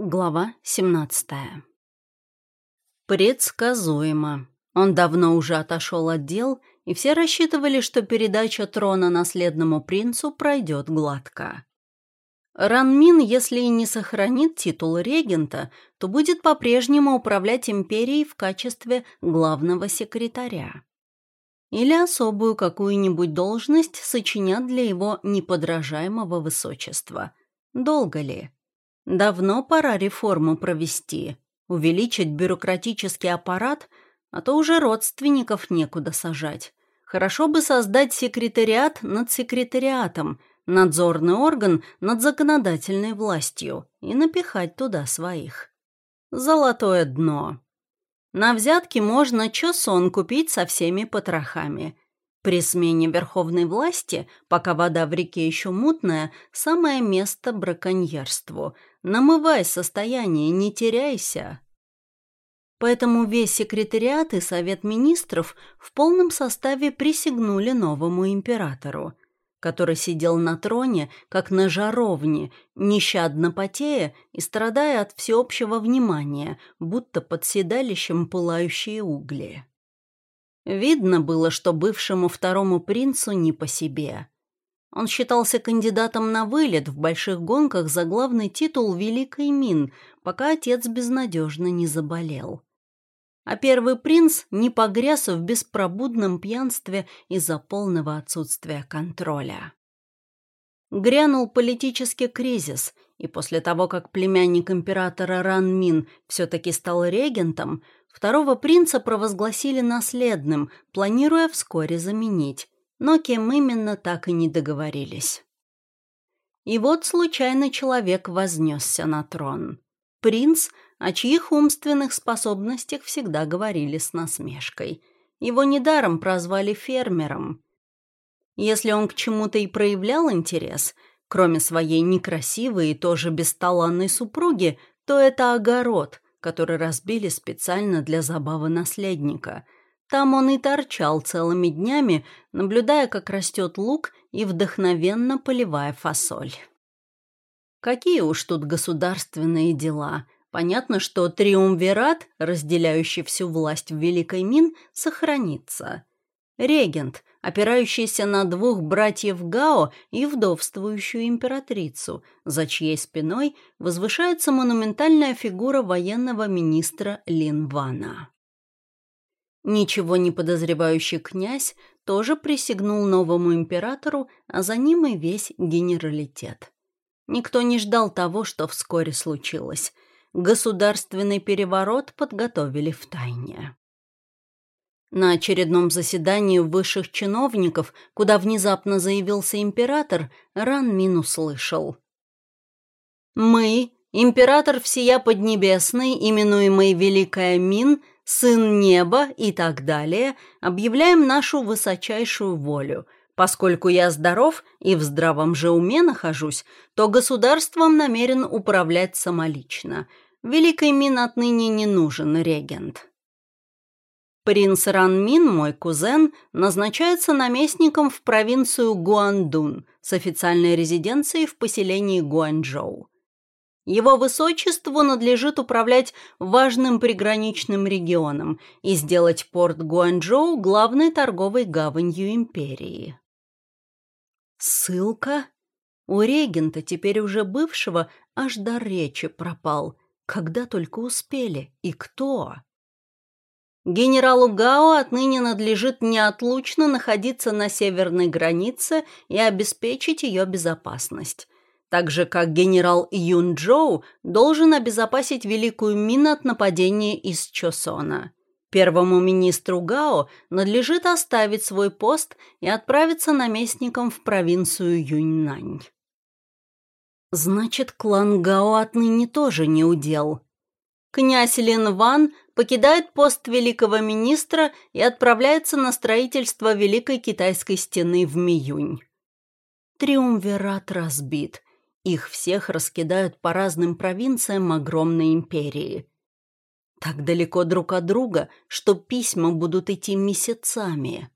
Глава 17 Предсказуемо. Он давно уже отошел от дел, и все рассчитывали, что передача трона наследному принцу пройдет гладко. Ранмин, если и не сохранит титул регента, то будет по-прежнему управлять империей в качестве главного секретаря. Или особую какую-нибудь должность сочинят для его неподражаемого высочества. Долго ли? Давно пора реформу провести, увеличить бюрократический аппарат, а то уже родственников некуда сажать. Хорошо бы создать секретариат над секретариатом, надзорный орган над законодательной властью и напихать туда своих. Золотое дно. На взятки можно чосон купить со всеми потрохами. При смене верховной власти, пока вода в реке еще мутная, самое место браконьерству – Намывай состояние, не теряйся. Поэтому весь секретариат и Совет министров в полном составе присягнули новому императору, который сидел на троне, как на жаровне, нещадно потея и страдая от всеобщего внимания, будто под седалищем пылающие угли. Видно было, что бывшему второму принцу не по себе. Он считался кандидатом на вылет в больших гонках за главный титул Великой Мин, пока отец безнадежно не заболел. А первый принц не погряз в беспробудном пьянстве из-за полного отсутствия контроля. Грянул политический кризис, и после того, как племянник императора Ран Мин все-таки стал регентом, второго принца провозгласили наследным, планируя вскоре заменить но кем именно так и не договорились. И вот случайно человек вознесся на трон. Принц, о чьих умственных способностях всегда говорили с насмешкой. Его недаром прозвали фермером. Если он к чему-то и проявлял интерес, кроме своей некрасивой и тоже бесталанной супруги, то это огород, который разбили специально для забавы наследника – там он и торчал целыми днями, наблюдая, как растет лук и вдохновенно поливая фасоль. Какие уж тут государственные дела. Понятно, что триумвират, разделяющий всю власть в Великой Мин, сохранится. Регент, опирающийся на двух братьев Гао и вдовствующую императрицу, за чьей спиной возвышается монументальная фигура военного министра Лин Вана. Ничего не подозревающий князь тоже присягнул новому императору, а за ним и весь генералитет. Никто не ждал того, что вскоре случилось. Государственный переворот подготовили в тайне. На очередном заседании высших чиновников, куда внезапно заявился император, Ран Мин услышал. «Мы, император всея Поднебесной, именуемый Великая Мин, сын неба и так далее, объявляем нашу высочайшую волю. Поскольку я здоров и в здравом же уме нахожусь, то государством намерен управлять самолично. Великой Мин отныне не нужен регент. Принц Ранмин, мой кузен, назначается наместником в провинцию Гуандун с официальной резиденцией в поселении Гуанчжоу. Его высочеству надлежит управлять важным приграничным регионом и сделать порт Гуанчжоу главной торговой гаванью империи. Ссылка? У регента, теперь уже бывшего, аж до речи пропал. Когда только успели. И кто? Генералу Гао отныне надлежит неотлучно находиться на северной границе и обеспечить ее безопасность так же как генерал Юн Джоу должен обезопасить Великую Мин от нападения из Чосона. Первому министру Гао надлежит оставить свой пост и отправиться наместником в провинцию Юньнань. Значит, клан Гао отныне тоже не удел. Князь Лин Ван покидает пост великого министра и отправляется на строительство Великой Китайской стены в Миюнь. Триумвират разбит – их всех раскидают по разным провинциям огромной империи. Так далеко друг от друга, что письма будут идти месяцами.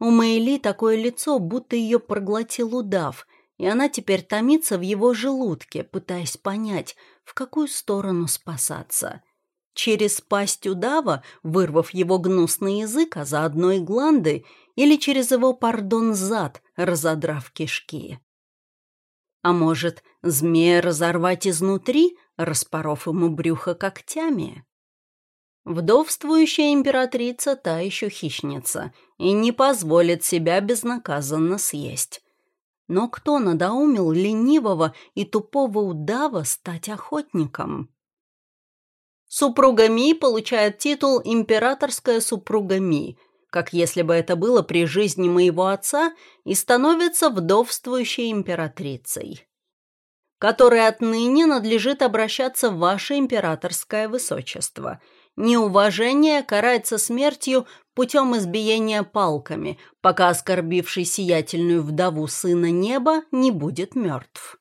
У Мэйли такое лицо, будто ее проглотил удав, и она теперь томится в его желудке, пытаясь понять, в какую сторону спасаться. Через пасть удава, вырвав его гнусный язык, а заодно и гланды, или через его, пардон, зад, разодрав кишки. А может, змея разорвать изнутри, распоров ему брюхо когтями? Вдовствующая императрица та еще хищница и не позволит себя безнаказанно съесть. Но кто надоумил ленивого и тупого удава стать охотником? Супруга Ми получает титул «Императорская супруга Ми», как если бы это было при жизни моего отца, и становится вдовствующей императрицей, которой отныне надлежит обращаться в ваше императорское высочество – неуважение карается смертью путем избиения палками, пока оскорбивший сиятельную вдову сына неба не будет мертв.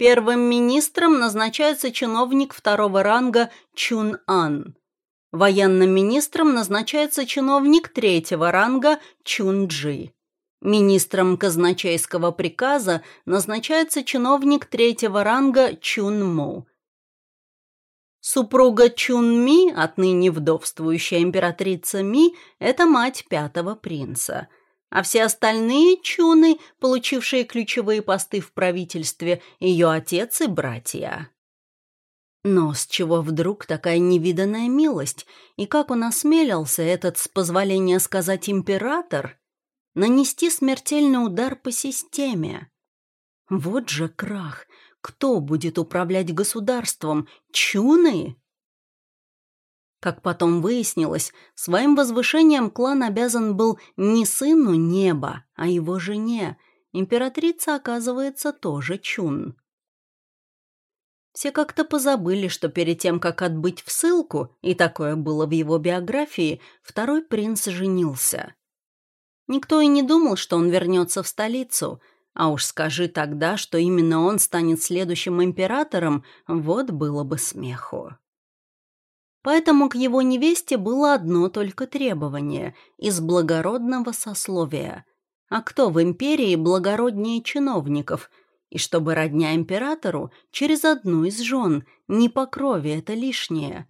Первым министром назначается чиновник второго ранга Чун-Ан. Военным министром назначается чиновник третьего ранга Чун-Джи. Министром казначейского приказа назначается чиновник третьего ранга Чун-Му. Супруга Чун Ми, отныне вдовствующая императрица Ми, это мать пятого принца. А все остальные Чуны, получившие ключевые посты в правительстве, ее отец и братья. Но с чего вдруг такая невиданная милость? И как он осмелился, этот, с позволения сказать, император, нанести смертельный удар по системе? Вот же крах! Кто будет управлять государством? Чуны? Как потом выяснилось, своим возвышением клан обязан был не сыну неба, а его жене. Императрица, оказывается, тоже чун. Все как-то позабыли, что перед тем, как отбыть в ссылку, и такое было в его биографии, второй принц женился. Никто и не думал, что он вернется в столицу, а уж скажи тогда, что именно он станет следующим императором, вот было бы смеху. Поэтому к его невесте было одно только требование – из благородного сословия. А кто в империи благороднее чиновников? И чтобы родня императору через одну из жен, не по крови это лишнее.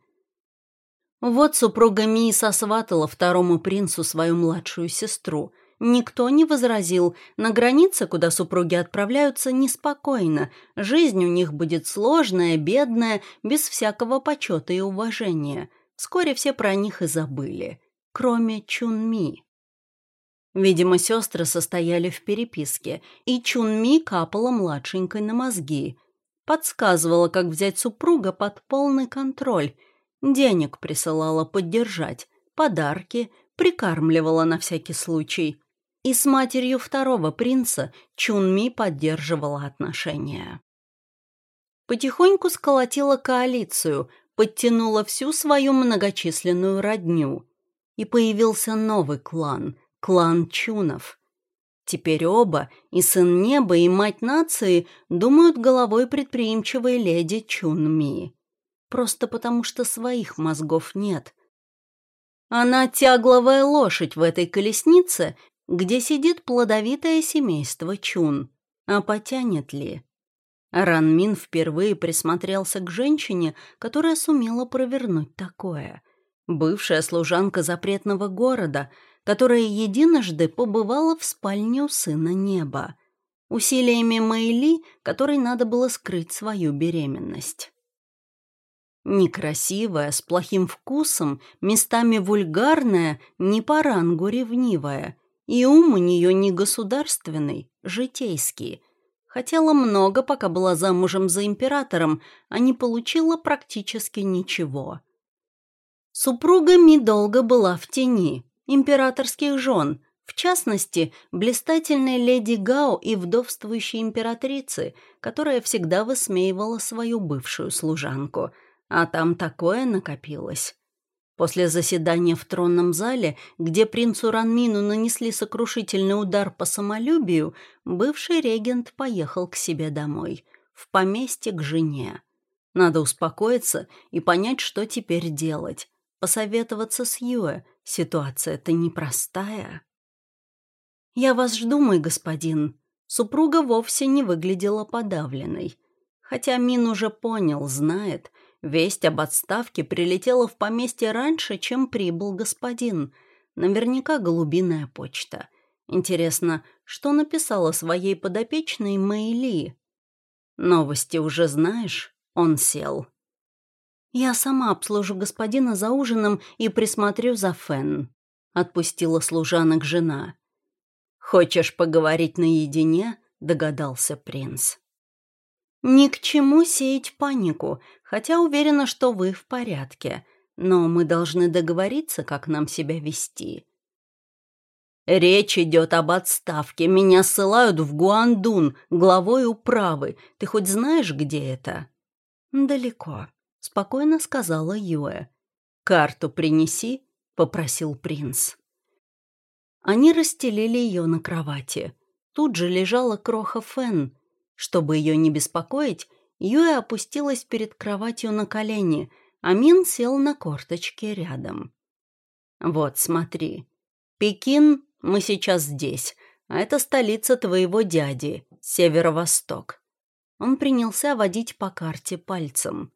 Вот супруга Мии сосватала второму принцу свою младшую сестру – Никто не возразил. На границе, куда супруги отправляются, неспокойно. Жизнь у них будет сложная, бедная, без всякого почета и уважения. Вскоре все про них и забыли. Кроме Чунми. Видимо, сестры состояли в переписке, и Чунми капала младшенькой на мозги. Подсказывала, как взять супруга под полный контроль. Денег присылала поддержать, подарки, прикармливала на всякий случай. И с матерью второго принца Чунми поддерживала отношения. Потихоньку сколотила коалицию, подтянула всю свою многочисленную родню. И появился новый клан — клан Чунов. Теперь оба, и сын неба, и мать нации, думают головой предприимчивой леди Чунми. Просто потому, что своих мозгов нет — она тягловая лошадь в этой колеснице где сидит плодовитое семейство Чун. А потянет ли? Ранмин впервые присмотрелся к женщине, которая сумела провернуть такое. Бывшая служанка запретного города, которая единожды побывала в спальне у сына неба. Усилиями Мэйли, которой надо было скрыть свою беременность. Некрасивая, с плохим вкусом, местами вульгарная, не по рангу ревнивая, и ум у нее не государственный, житейский. Хотела много, пока была замужем за императором, а не получила практически ничего. Супруга Ми долго была в тени, императорских жен, в частности, блистательной леди Гао и вдовствующей императрицы, которая всегда высмеивала свою бывшую служанку, а там такое накопилось. После заседания в тронном зале, где принцу Ранмину нанесли сокрушительный удар по самолюбию, бывший регент поехал к себе домой, в поместье к жене. Надо успокоиться и понять, что теперь делать. Посоветоваться с Юэ. Ситуация-то непростая. «Я вас жду, мой господин». Супруга вовсе не выглядела подавленной. Хотя Мин уже понял, знает, весть об отставке прилетела в поместье раньше, чем прибыл господин. Наверняка голубиная почта. Интересно, что написала своей подопечной Мэйли? «Новости уже знаешь?» Он сел. «Я сама обслужу господина за ужином и присмотрю за Фен», — отпустила служанок жена. «Хочешь поговорить наедине?» — догадался принц. «Ни к чему сеять панику, хотя уверена, что вы в порядке, но мы должны договориться, как нам себя вести». «Речь идет об отставке. Меня ссылают в Гуандун, главой управы. Ты хоть знаешь, где это?» «Далеко», — спокойно сказала Юэ. «Карту принеси», — попросил принц. Они расстелили ее на кровати. Тут же лежала кроха Фен. Чтобы ее не беспокоить, Юэ опустилась перед кроватью на колени, а Мин сел на корточки рядом. «Вот, смотри. Пекин, мы сейчас здесь, а это столица твоего дяди, северо-восток». Он принялся водить по карте пальцем.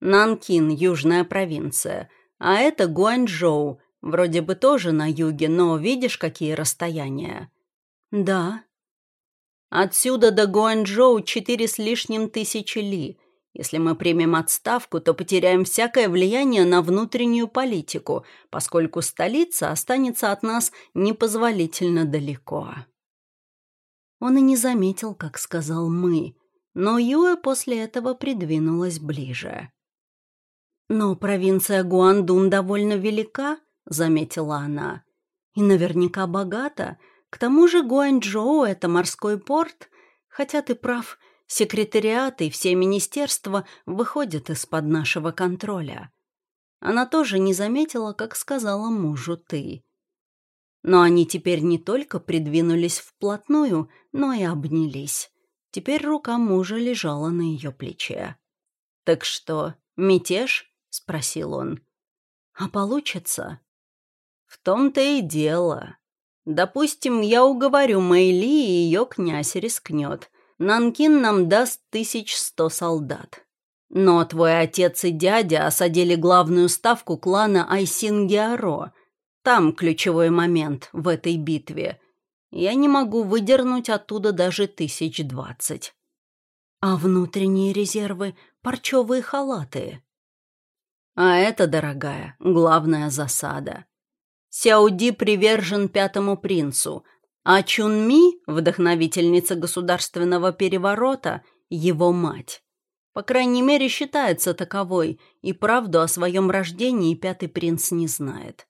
«Нанкин, южная провинция, а это Гуанчжоу, Вроде бы тоже на юге, но видишь, какие расстояния?» «Да». «Отсюда до Гуанчжоу четыре с лишним тысячи ли. Если мы примем отставку, то потеряем всякое влияние на внутреннюю политику, поскольку столица останется от нас непозволительно далеко». Он и не заметил, как сказал «мы», но Юэ после этого придвинулась ближе. «Но провинция Гуандун довольно велика», заметила она. «И наверняка богата. К тому же Гуанчжоу — это морской порт. Хотя ты прав, секретариат и все министерства выходят из-под нашего контроля». Она тоже не заметила, как сказала мужу «ты». Но они теперь не только придвинулись вплотную, но и обнялись. Теперь рука мужа лежала на ее плече. «Так что, мятеж?» — спросил он. «А получится?» В том-то и дело. Допустим, я уговорю Мэйли, и ее князь рискнет. Нанкин нам даст тысяч сто солдат. Но твой отец и дядя осадили главную ставку клана Айсингиаро. Там ключевой момент в этой битве. Я не могу выдернуть оттуда даже тысяч двадцать. А внутренние резервы — парчевые халаты. А это, дорогая, главная засада. Сяуди привержен пятому принцу, а Чунми, вдохновительница государственного переворота, его мать. По крайней мере, считается таковой, и правду о своем рождении пятый принц не знает.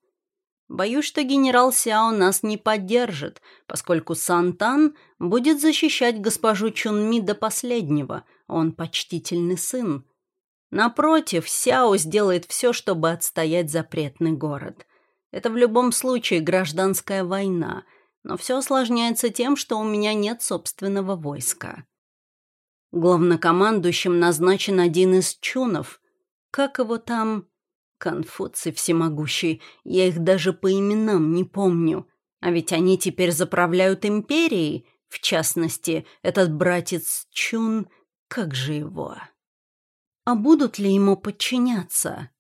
Боюсь, что генерал Сяо нас не поддержит, поскольку Сантан будет защищать госпожу Чунми до последнего, он почтительный сын. Напротив, Сяо сделает все, чтобы отстоять запретный город. Это в любом случае гражданская война, но все осложняется тем, что у меня нет собственного войска. Главнокомандующим назначен один из чунов. Как его там? Конфуций всемогущий. Я их даже по именам не помню. А ведь они теперь заправляют империей. В частности, этот братец Чун. Как же его? А будут ли ему подчиняться?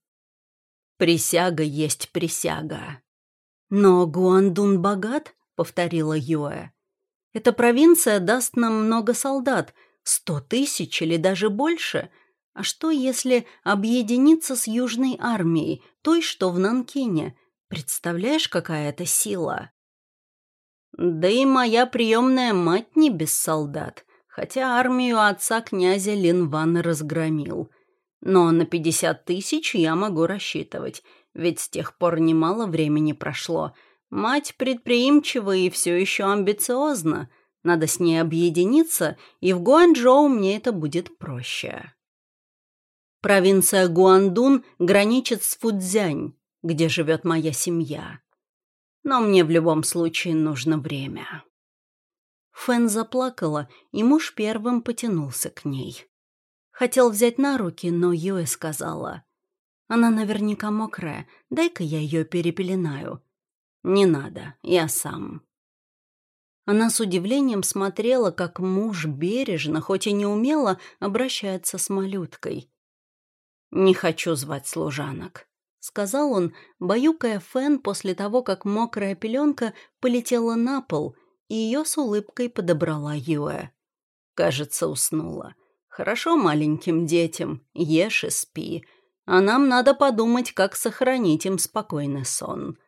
Присяга есть присяга. Но Гуандун богат, повторила Юэ. Эта провинция даст нам много солдат, сто тысяч или даже больше. А что, если объединиться с Южной армией, той, что в Нанкине? Представляешь, какая это сила? Да и моя приемная мать не без солдат, хотя армию отца князя Линван разгромил. Но на пятьдесят тысяч я могу рассчитывать, ведь с тех пор немало времени прошло. Мать предприимчива и все еще амбициозна. Надо с ней объединиться, и в Гуанчжоу мне это будет проще. Провинция Гуандун граничит с Фудзянь, где живет моя семья. Но мне в любом случае нужно время. Фэн заплакала, и муж первым потянулся к ней. Хотел взять на руки, но Юэ сказала. «Она наверняка мокрая, дай-ка я ее перепеленаю». «Не надо, я сам». Она с удивлением смотрела, как муж бережно, хоть и неумело, обращается с малюткой. «Не хочу звать служанок», — сказал он, баюкая Фен после того, как мокрая пеленка полетела на пол, и ее с улыбкой подобрала Юэ. Кажется, уснула. «Хорошо маленьким детям, ешь и спи, а нам надо подумать, как сохранить им спокойный сон».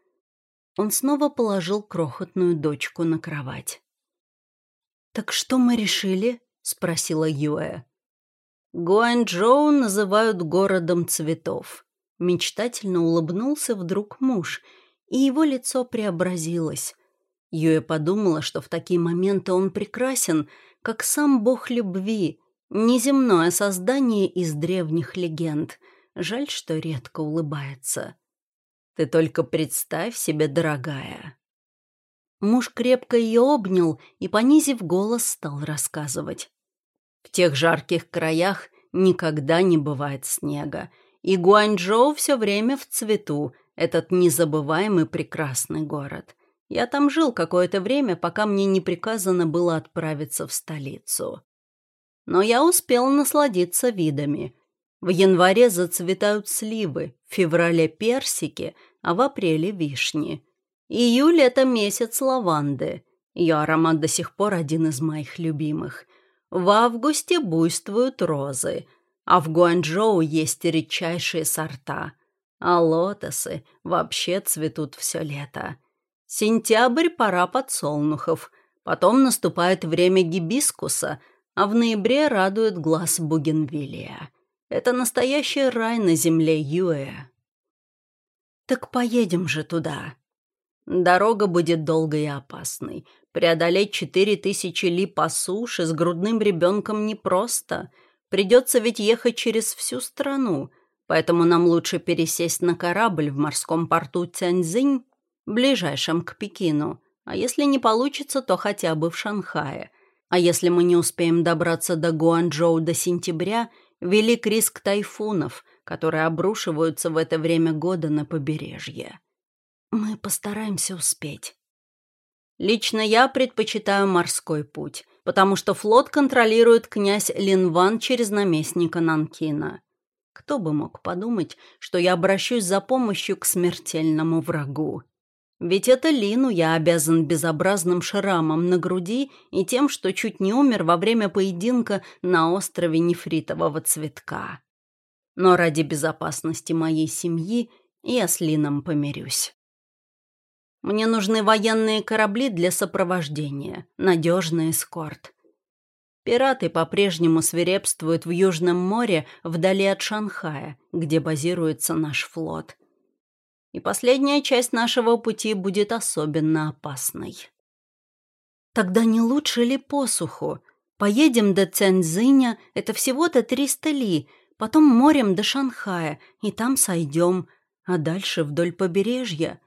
Он снова положил крохотную дочку на кровать. «Так что мы решили?» — спросила Юэ. «Гуанчжоу называют городом цветов». Мечтательно улыбнулся вдруг муж, и его лицо преобразилось. Юэ подумала, что в такие моменты он прекрасен, как сам бог любви, неземное создание из древних легенд. Жаль, что редко улыбается. Ты только представь себе, дорогая». Муж крепко ее обнял и, понизив голос, стал рассказывать. В тех жарких краях никогда не бывает снега, и Гуанчжоу все время в цвету, этот незабываемый прекрасный город. Я там жил какое-то время, пока мне не приказано было отправиться в столицу. Но я успел насладиться видами. В январе зацветают сливы, в феврале персики, а в апреле вишни. Июль — это месяц лаванды. Ее аромат до сих пор один из моих любимых. В августе буйствуют розы, а в Гуанчжоу есть редчайшие сорта. А лотосы вообще цветут все лето. Сентябрь — пора подсолнухов. Потом наступает время гибискуса, а в ноябре радует глаз бугенвилия. Это настоящий рай на земле Юэ. Так поедем же туда. Дорога будет долгой и опасной. Преодолеть четыре тысячи ли по суше с грудным ребенком непросто. Придется ведь ехать через всю страну. Поэтому нам лучше пересесть на корабль в морском порту Цяньцзинь, ближайшем к Пекину. А если не получится, то хотя бы в Шанхае. А если мы не успеем добраться до Гуанчжоу до сентября, велик риск тайфунов, которые обрушиваются в это время года на побережье. Мы постараемся успеть. Лично я предпочитаю морской путь, потому что флот контролирует князь Линван через наместника Нанкина. Кто бы мог подумать, что я обращусь за помощью к смертельному врагу. Ведь это Лину я обязан безобразным шрамом на груди и тем, что чуть не умер во время поединка на острове нефритового цветка. Но ради безопасности моей семьи я с Лином помирюсь. Мне нужны военные корабли для сопровождения, надежный эскорт. Пираты по-прежнему свирепствуют в Южном море вдали от Шанхая, где базируется наш флот и последняя часть нашего пути будет особенно опасной. Тогда не лучше ли посуху? Поедем до Цэнзиня, это всего-то 300 ли, потом морем до Шанхая, и там сойдем, а дальше вдоль побережья.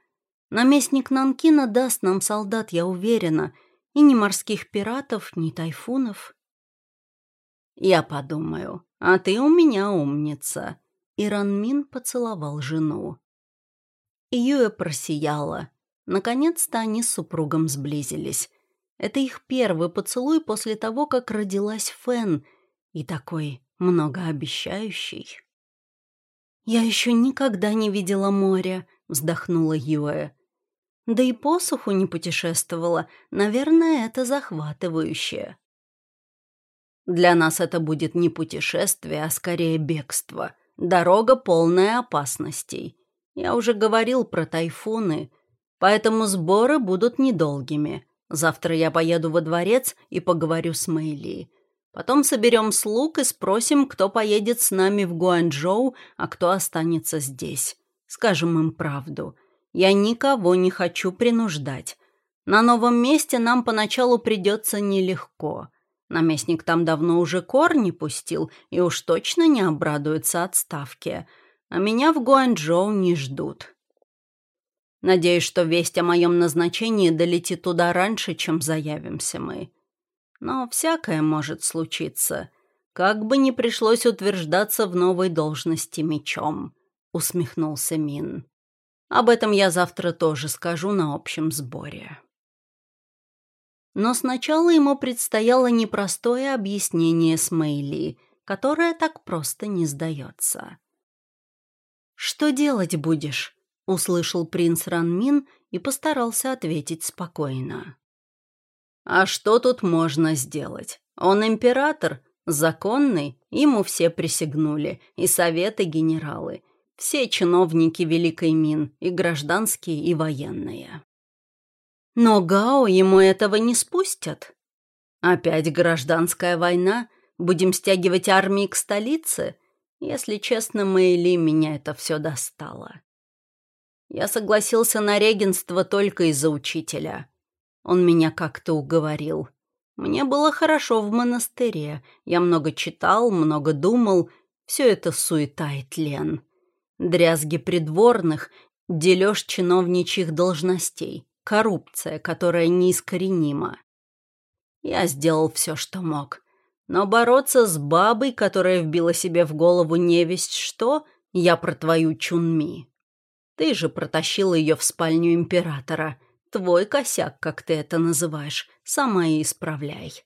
Наместник Нанкина даст нам солдат, я уверена, и ни морских пиратов, ни тайфунов. Я подумаю, а ты у меня умница. Иранмин поцеловал жену. Юэ просияла. Наконец-то они с супругом сблизились. Это их первый поцелуй после того, как родилась Фэн, и такой многообещающий. «Я еще никогда не видела моря», — вздохнула Юэ. «Да и посуху не путешествовала. Наверное, это захватывающе». «Для нас это будет не путешествие, а скорее бегство. Дорога полная опасностей. Я уже говорил про тайфуны, поэтому сборы будут недолгими. Завтра я поеду во дворец и поговорю с Мэйли. Потом соберем слуг и спросим, кто поедет с нами в Гуанчжоу, а кто останется здесь. Скажем им правду. Я никого не хочу принуждать. На новом месте нам поначалу придется нелегко. Наместник там давно уже корни пустил и уж точно не обрадуется отставке а меня в Гуанчжоу не ждут. Надеюсь, что весть о моем назначении долетит туда раньше, чем заявимся мы. Но всякое может случиться, как бы ни пришлось утверждаться в новой должности мечом», — усмехнулся Мин. «Об этом я завтра тоже скажу на общем сборе». Но сначала ему предстояло непростое объяснение с Мэйли, которое так просто не сдается. «Что делать будешь?» — услышал принц Ранмин и постарался ответить спокойно. «А что тут можно сделать? Он император, законный, ему все присягнули, и советы генералы, все чиновники Великой Мин, и гражданские, и военные. Но Гао ему этого не спустят. Опять гражданская война? Будем стягивать армии к столице? Если честно, Мэйли, меня это все достало. Я согласился на регенство только из-за учителя. Он меня как-то уговорил. Мне было хорошо в монастыре. Я много читал, много думал. Все это суета и тлен. Дрязги придворных, дележ чиновничьих должностей, коррупция, которая неискоренима. Я сделал все, что мог. Но бороться с бабой, которая вбила себе в голову невесть что, я про твою Чунми. Ты же протащил ее в спальню императора. Твой косяк, как ты это называешь, сама и исправляй.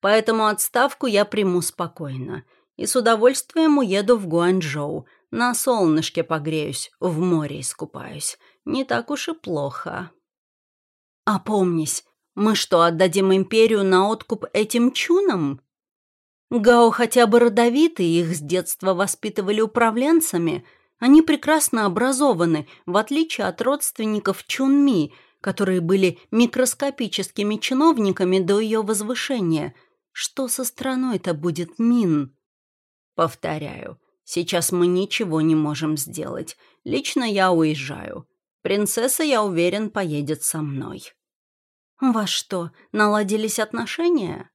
Поэтому отставку я приму спокойно и с удовольствием уеду в Гуанчжоу, на солнышке погреюсь, в море искупаюсь. Не так уж и плохо. Опомнись, мы что, отдадим империю на откуп этим чунам? Гао хотя бы родовитые, их с детства воспитывали управленцами. Они прекрасно образованы, в отличие от родственников Чунми, которые были микроскопическими чиновниками до ее возвышения. Что со страной-то будет Мин? Повторяю, Сейчас мы ничего не можем сделать. Лично я уезжаю. Принцесса, я уверен, поедет со мной. Вас что, наладились отношения?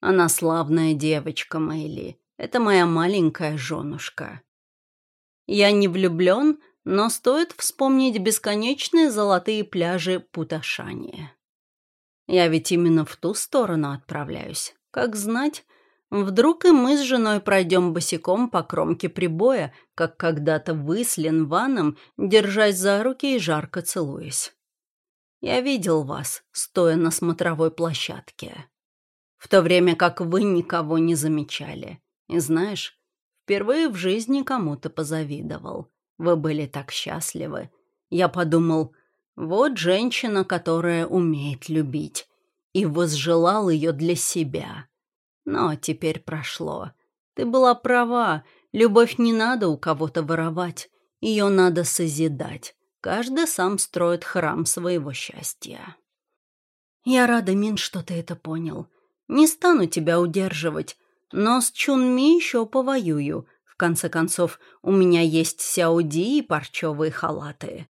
Она славная девочка, Мэйли. Это моя маленькая женушка. Я не влюблен, но стоит вспомнить бесконечные золотые пляжи Путашани. Я ведь именно в ту сторону отправляюсь. Как знать, Вдруг и мы с женой пройдем босиком по кромке прибоя, как когда-то вы с Ленваном, держась за руки и жарко целуясь. Я видел вас, стоя на смотровой площадке. В то время как вы никого не замечали. И знаешь, впервые в жизни кому-то позавидовал. Вы были так счастливы. Я подумал, вот женщина, которая умеет любить. И возжелал ее для себя. Но теперь прошло. Ты была права. Любовь не надо у кого-то воровать. Ее надо созидать. Каждый сам строит храм своего счастья. Я рада, Мин, что ты это понял. Не стану тебя удерживать, но с Чунми еще повоюю. В конце концов, у меня есть сяуди и парчевые халаты.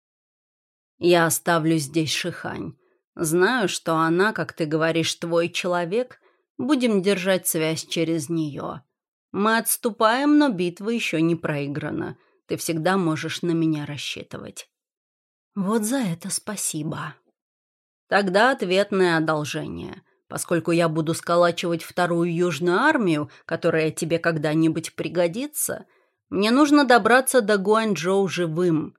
Я оставлю здесь Шихань. Знаю, что она, как ты говоришь, твой человек, Будем держать связь через нее. Мы отступаем, но битва еще не проиграна. Ты всегда можешь на меня рассчитывать. Вот за это спасибо. Тогда ответное одолжение. Поскольку я буду сколачивать вторую южную армию, которая тебе когда-нибудь пригодится, мне нужно добраться до Гуанчжоу живым.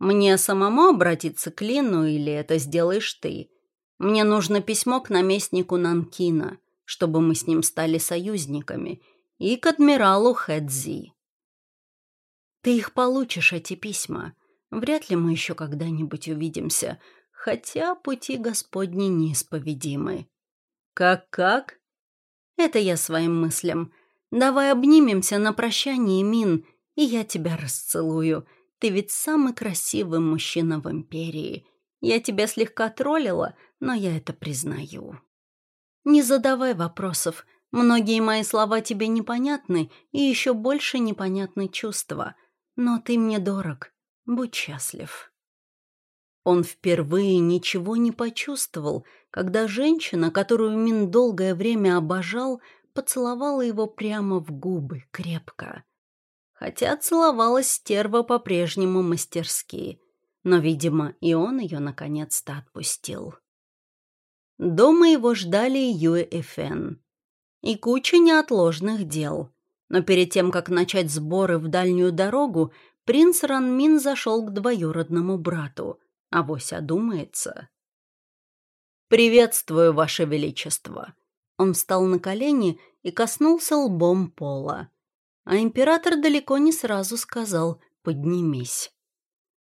Мне самому обратиться к Лину или это сделаешь ты? Мне нужно письмо к наместнику Нанкина — чтобы мы с ним стали союзниками, и к адмиралу Хэдзи. Ты их получишь, эти письма. Вряд ли мы еще когда-нибудь увидимся, хотя пути Господни неисповедимы. Как-как? Это я своим мыслям. Давай обнимемся на прощание, Мин, и я тебя расцелую. Ты ведь самый красивый мужчина в империи. Я тебя слегка троллила, но я это признаю. Не задавай вопросов. Многие мои слова тебе непонятны, и еще больше непонятны чувства. Но ты мне дорог. Будь счастлив. Он впервые ничего не почувствовал, когда женщина, которую Мин долгое время обожал, поцеловала его прямо в губы, крепко. Хотя целовалась стерва по-прежнему мастерски, но, видимо, и он ее наконец-то отпустил. Дома его ждали Юэ и Фен. И куча неотложных дел. Но перед тем, как начать сборы в дальнюю дорогу, принц Ранмин зашел к двоюродному брату. Авось одумается. «Приветствую, Ваше Величество!» Он встал на колени и коснулся лбом пола. А император далеко не сразу сказал «поднимись».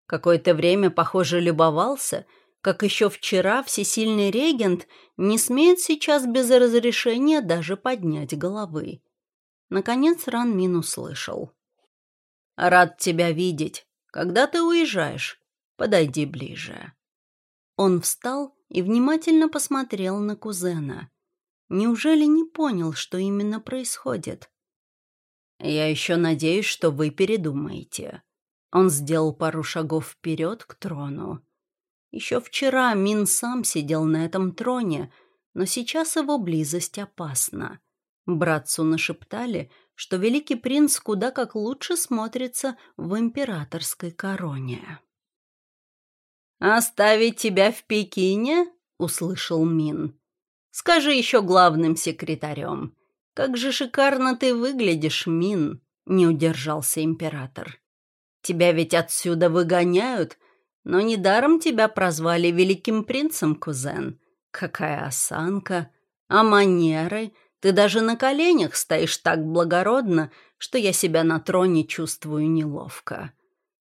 Какое-то время, похоже, любовался, как еще вчера всесильный регент не смеет сейчас без разрешения даже поднять головы. Наконец Ранмин услышал. «Рад тебя видеть. Когда ты уезжаешь? Подойди ближе». Он встал и внимательно посмотрел на кузена. Неужели не понял, что именно происходит? «Я еще надеюсь, что вы передумаете». Он сделал пару шагов вперед к трону. Еще вчера Мин сам сидел на этом троне, но сейчас его близость опасна. Братцу нашептали, что великий принц куда как лучше смотрится в императорской короне. «Оставить тебя в Пекине?» — услышал Мин. «Скажи еще главным секретарем. Как же шикарно ты выглядишь, Мин!» — не удержался император. «Тебя ведь отсюда выгоняют, но недаром тебя прозвали великим принцем, кузен. Какая осанка! А манеры! Ты даже на коленях стоишь так благородно, что я себя на троне чувствую неловко.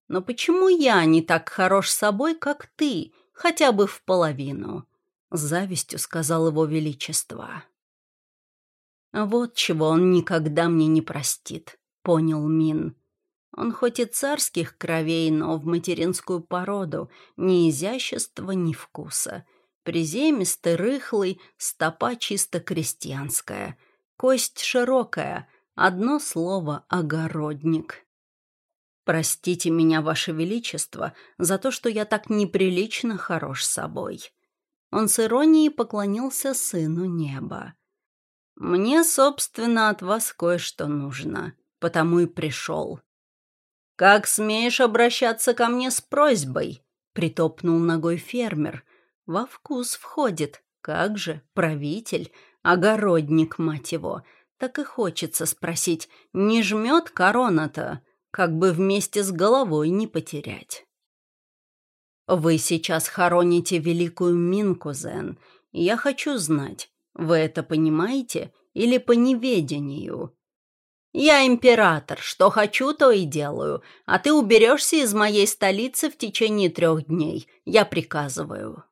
Но почему я не так хорош собой, как ты, хотя бы в половину?» С завистью сказал его величество. «Вот чего он никогда мне не простит», — понял Мин. Он хоть и царских кровей, но в материнскую породу, ни изящества, ни вкуса. Приземистый, рыхлый, стопа чисто крестьянская, кость широкая, одно слово — огородник. Простите меня, Ваше Величество, за то, что я так неприлично хорош собой. Он с иронией поклонился сыну неба. Мне, собственно, от вас кое-что нужно, потому и пришел. «Как смеешь обращаться ко мне с просьбой?» — притопнул ногой фермер. «Во вкус входит. Как же, правитель, огородник, мать его. Так и хочется спросить, не жмет корона-то, как бы вместе с головой не потерять». «Вы сейчас хороните великую Минку, Зен, я хочу знать, вы это понимаете или по неведению?» Я император, что хочу, то и делаю, а ты уберешься из моей столицы в течение трех дней. Я приказываю».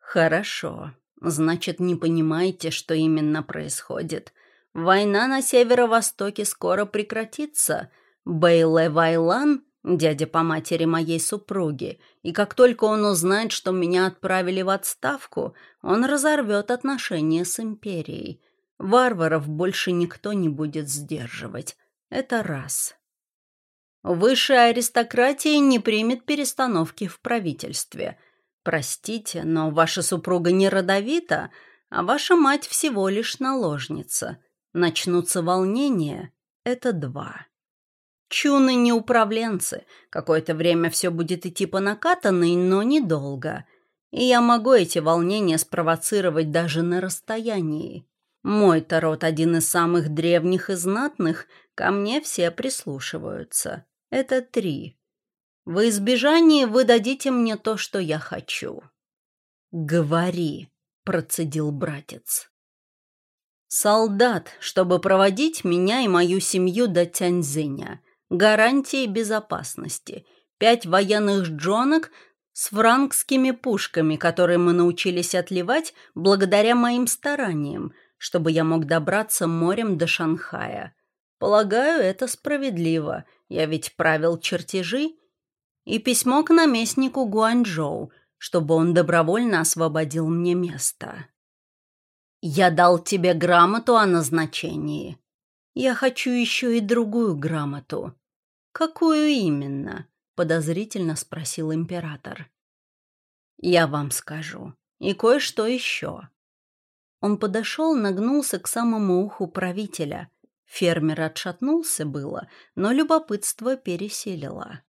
«Хорошо. Значит, не понимаете, что именно происходит. Война на северо-востоке скоро прекратится. Бейле Вайлан, дядя по матери моей супруги, и как только он узнает, что меня отправили в отставку, он разорвет отношения с империей». Варваров больше никто не будет сдерживать. Это раз. Высшая аристократия не примет перестановки в правительстве. Простите, но ваша супруга не родовита, а ваша мать всего лишь наложница. Начнутся волнения. Это два. Чуны не управленцы. Какое-то время все будет идти по накатанной, но недолго. И я могу эти волнения спровоцировать даже на расстоянии. Мой-то род один из самых древних и знатных, ко мне все прислушиваются. Это три. В избежании вы дадите мне то, что я хочу. Говори, процедил братец. Солдат, чтобы проводить меня и мою семью до Тяньзиня. Гарантии безопасности. Пять военных джонок с франкскими пушками, которые мы научились отливать благодаря моим стараниям – чтобы я мог добраться морем до Шанхая. Полагаю, это справедливо. Я ведь правил чертежи. И письмо к наместнику Гуанчжоу, чтобы он добровольно освободил мне место. Я дал тебе грамоту о назначении. Я хочу еще и другую грамоту. Какую именно? Подозрительно спросил император. Я вам скажу. И кое-что еще. Он подошел, нагнулся к самому уху правителя. Фермер отшатнулся было, но любопытство переселило.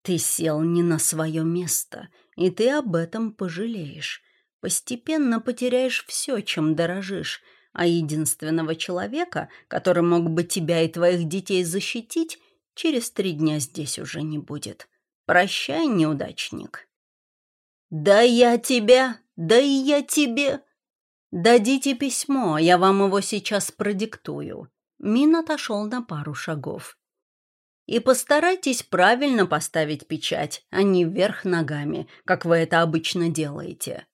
«Ты сел не на свое место, и ты об этом пожалеешь. Постепенно потеряешь все, чем дорожишь, а единственного человека, который мог бы тебя и твоих детей защитить, через три дня здесь уже не будет. Прощай, неудачник». «Да я тебя!» Да и я тебе... Дадите письмо, я вам его сейчас продиктую. Мин отошел на пару шагов. И постарайтесь правильно поставить печать, а не вверх ногами, как вы это обычно делаете.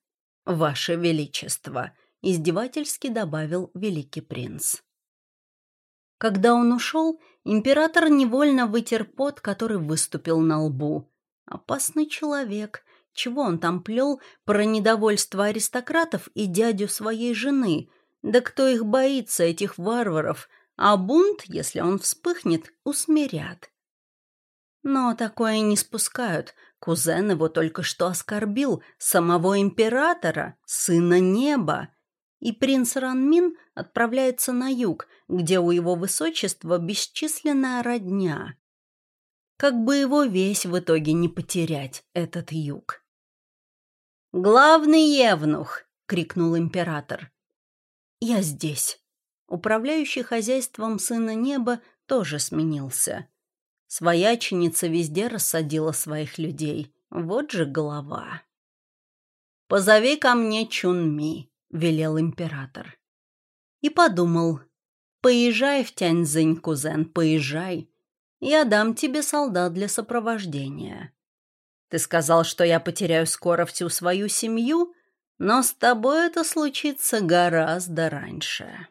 Ваше Величество, издевательски добавил великий принц. Когда он ушел, император невольно вытер пот, который выступил на лбу. Опасный человек. Чего он там плел про недовольство аристократов и дядю своей жены? Да кто их боится, этих варваров? А бунт, если он вспыхнет, усмирят. Но такое не спускают. Кузен его только что оскорбил самого императора, сына неба. И принц Ранмин отправляется на юг, где у его высочества бесчисленная родня. Как бы его весь в итоге не потерять, этот юг. «Главный евнух!» — крикнул император. «Я здесь». Управляющий хозяйством сына неба тоже сменился. Свояченица везде рассадила своих людей. Вот же голова. «Позови ко мне Чунми», — велел император. И подумал, «Поезжай в Тяньцзинь, кузен, поезжай. Я дам тебе солдат для сопровождения. Ты сказал, что я потеряю скоро всю свою семью, но с тобой это случится гораздо раньше».